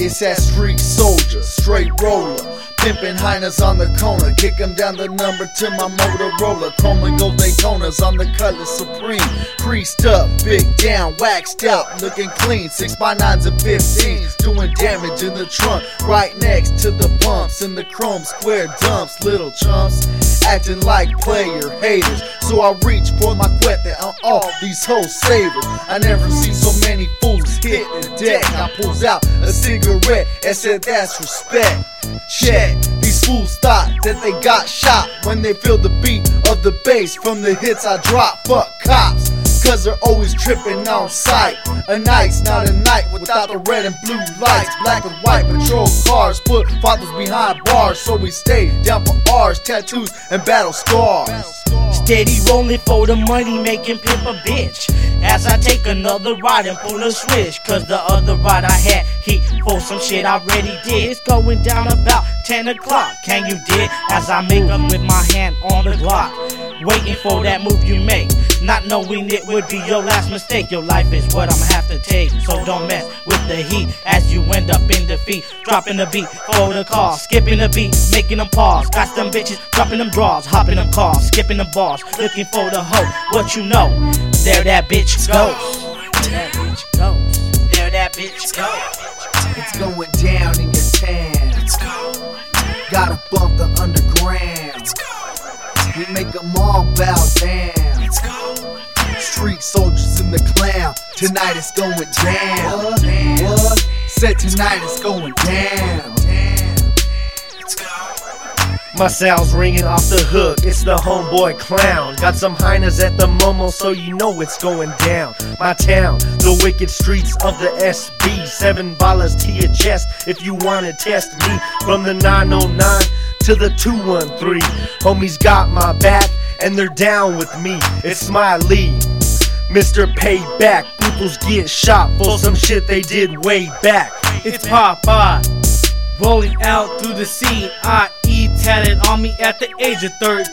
It's that street soldier, straight roller. Pimpin' Heiners on the corner, kick 'em down the number to my Motorola. Chrome and gold Daytonas on the color Supreme. Creased up, big down, waxed out, looking clean. Six by nines and 15s, doing damage in the trunk. Right next to the bumps in the chrome square dumps, little chumps. Acting like player haters, so I reach for my cuete on all these wholesalers. I never seen so many fools hit the deck. I pulls out a cigarette and said that's respect. Check. These fools thought that they got shot when they feel the beat of the bass from the hits I drop. Fuck cops, cause they're always tripping on sight. A night's not a night without the red and blue lights. Black and white patrol cars put fathers behind bars, so we stay down for ours, tattoos and battle scars. Steady rolling for the money, making pimp a bitch. As I take another ride and pull a switch. Cause the other ride I had heat for some shit I already did. It's going down about 10 o'clock. Can you dig? As I make up with my hand on the Glock. Waiting for that move you make. Not knowing it would be your last mistake. Your life is what I'ma have to take. So don't mess with the heat as you end up in defeat. Dropping the beat for the car. Skipping the beat, making them pause. Got them bitches dropping them draws. Hopping them cars, skipping the bars. Looking for the hoe. What you know? There that bitch goes. There that bitch goes. There that bitch goes. It's going down in your town. Let's go. Gotta bump the underground. Let's go. We make 'em all bow down. Let's go. Street soldiers in the clown. Tonight it's going down. What? Said tonight it's going down. Let's go. My sound's ringing off the hook, it's the homeboy clown. Got some hyenas at the Momo, so you know it's going down. My town, the wicked streets of the SB. Seven dollars to your chest if you wanna test me. From the 909 to the 213. Homies got my back, and they're down with me. It's Smiley. Mr. Payback, peoples get shot for some shit they did way back. It's Popeye. Rolling out through the scene, I.E. tatted on me at the age of 13.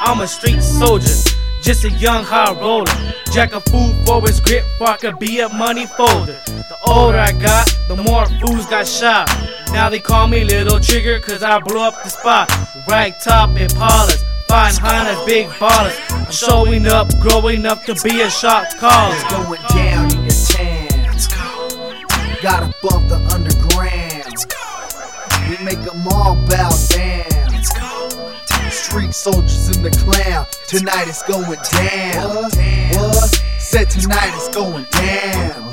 I'm a street soldier, just a young high roller. Jack of food for his grip, for I could be a money folder. The older I got, the more fools got shot. Now they call me Little Trigger, cause I blew up the spot. Right top Impalas, fine Hannah's big ballers. I'm showing up, growing up to be a shot caller. It's going down in your town. Let's go. Gotta bump the underground. We make 'em all bow down. Soldiers in the clown. Tonight it's going down. What? Said tonight it's going down.